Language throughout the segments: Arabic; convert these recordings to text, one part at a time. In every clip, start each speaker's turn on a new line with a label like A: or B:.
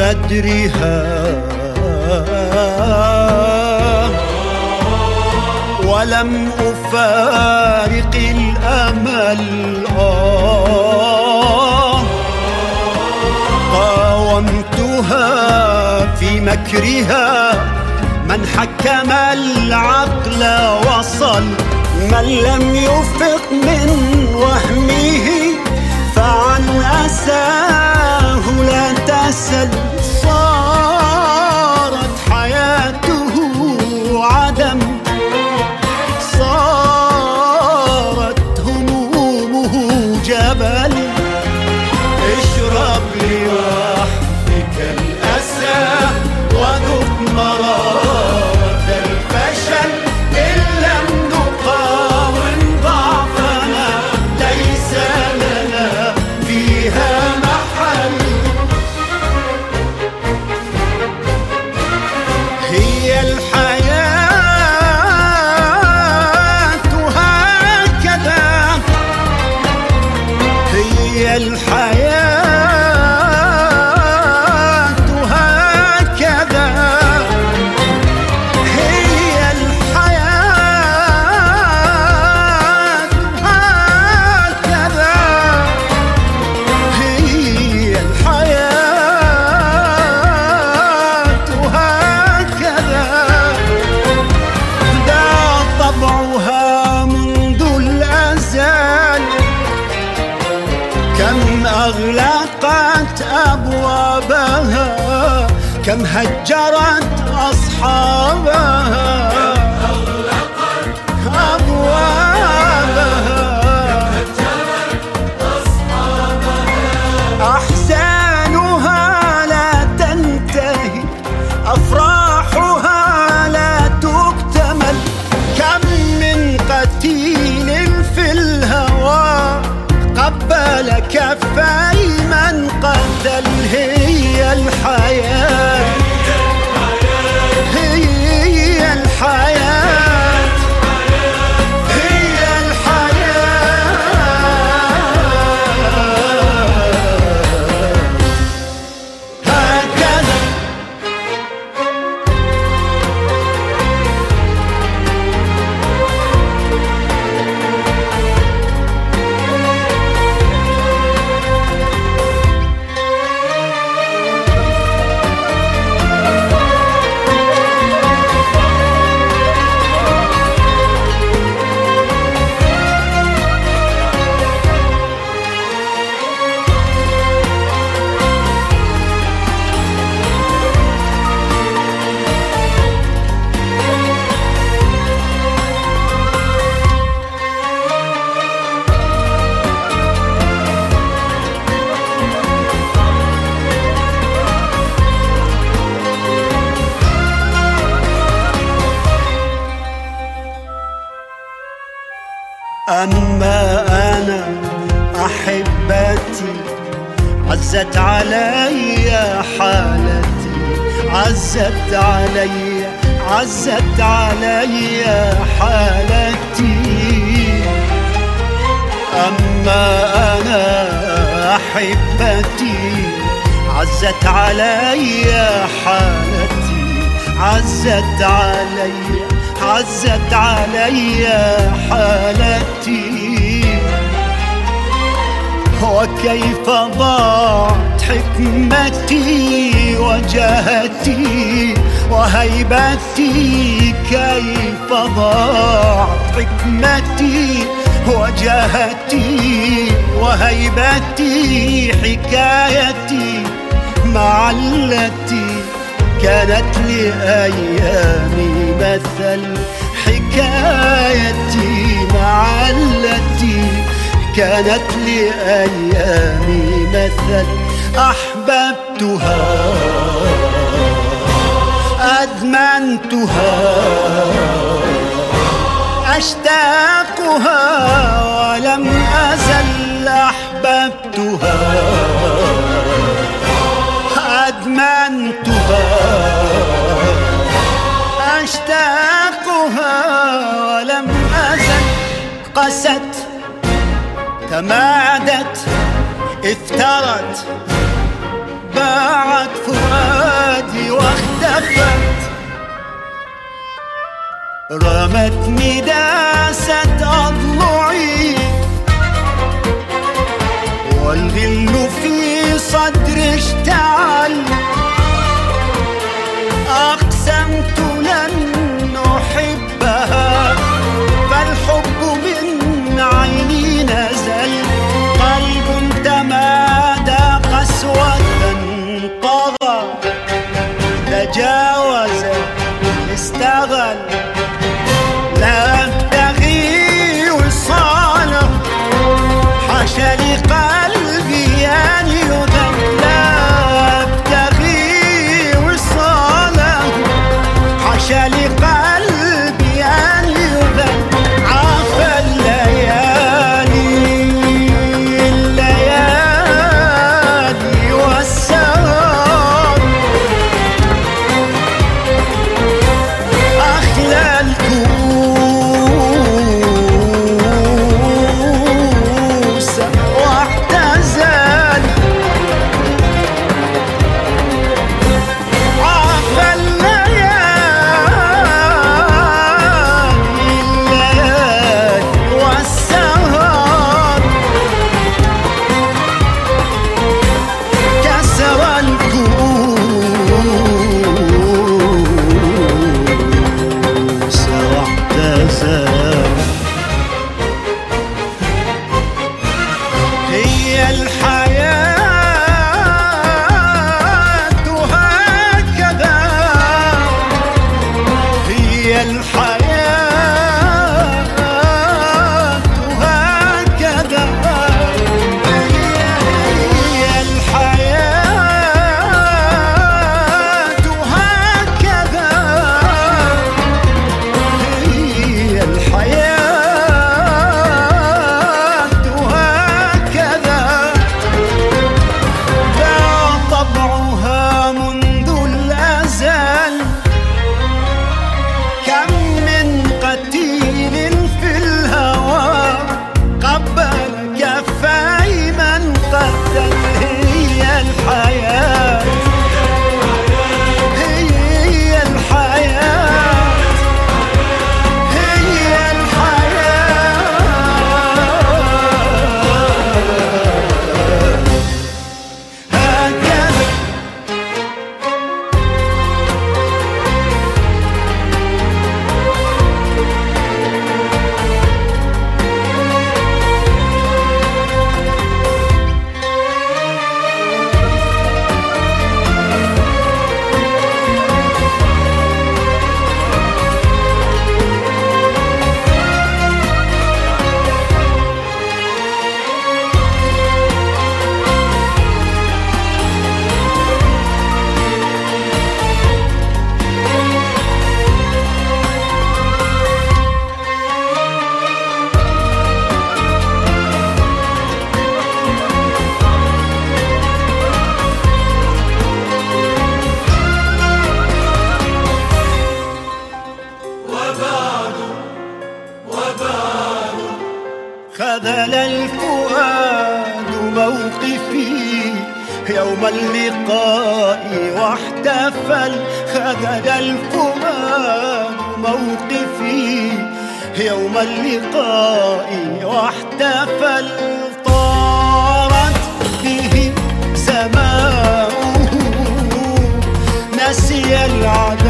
A: قدرها ولم أفارق الأمل. آه. قاومتها في مكرها. من حكم العقل وصل. من لم يفق من وهمه. فعن أساه لا تسل هجرت أصحابها عزت علي حالتي عزت علي عزت علي حالتي. أما أنا أحبتي عزت علي حالتي عزت علي عزت علي حالتي. وكيف ضاعت؟ حكمتي وجهتي وهيبتي كيف ضاعت؟ حكمتي وجهتي وهيبتي حكايتي مع التي كانت لأيامي مثل حكايتي مع التي كانت لأيامي مثل أحببتها أدمنتها أشتاقها ولم أزل أحببتها أدمنتها أشتاقها ولم أزل قست تمادت افترت باعت فؤادي واختفت. رمت مداسة أضواء يا الحق خذل الفؤاد موقفي يوم اللقاء واحتفل. خذل الفؤاد موقفي يوم اللقاء واحتفل. طارت به سماؤه نسي العدو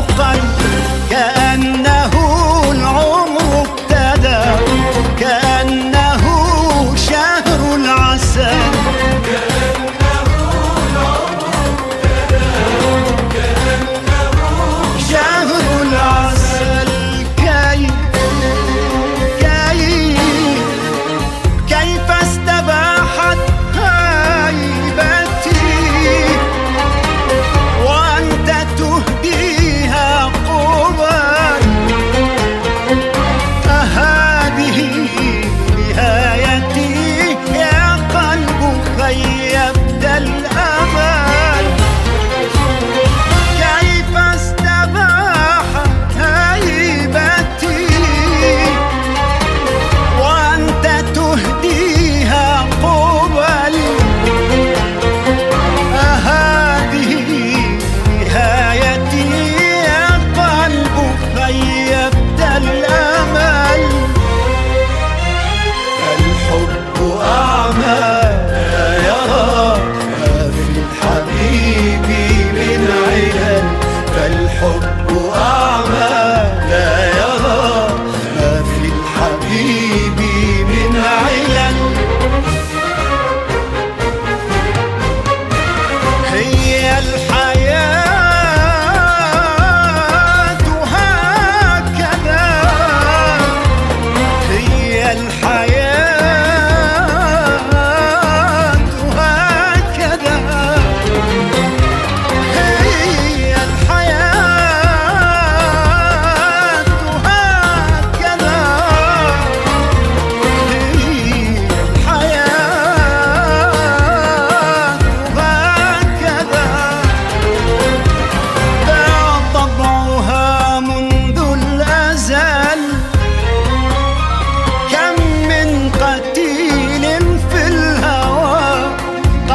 A: muhtaç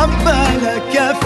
A: قبل كفاي